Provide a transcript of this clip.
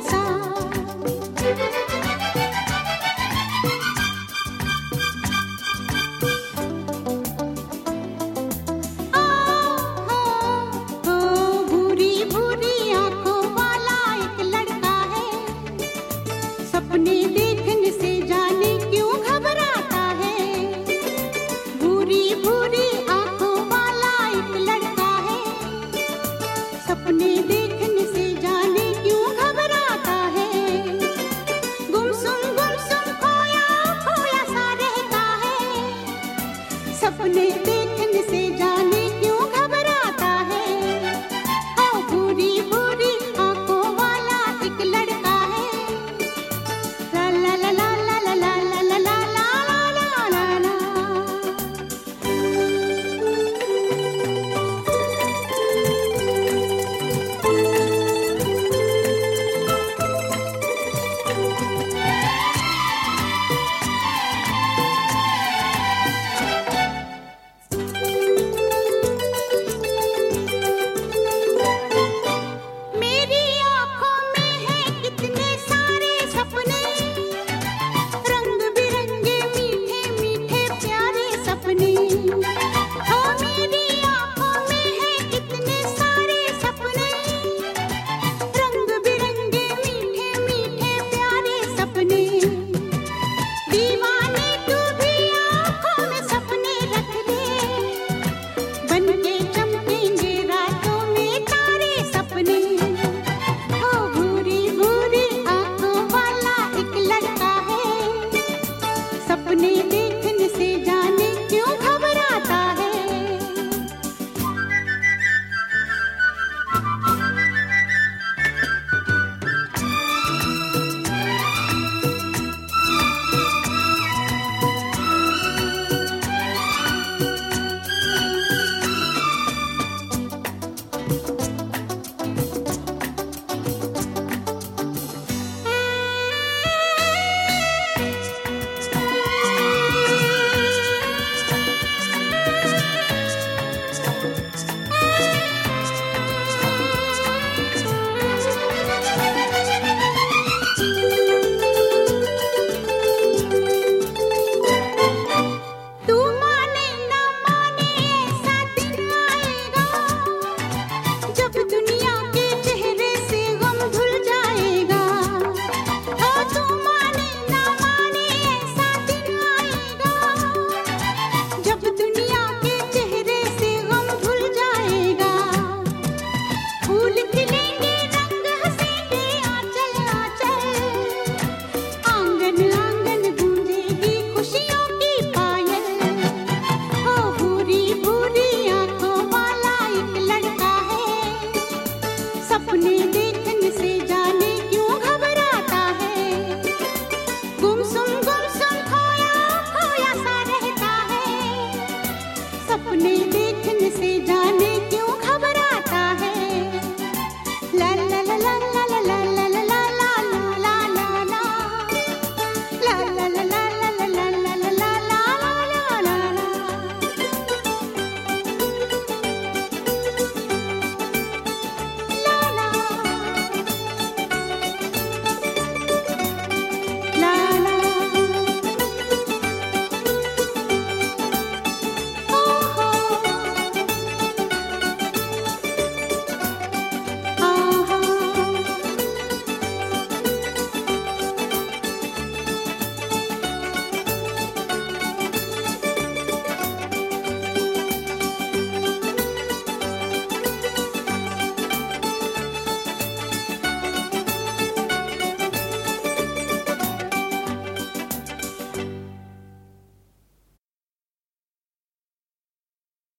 ऐसा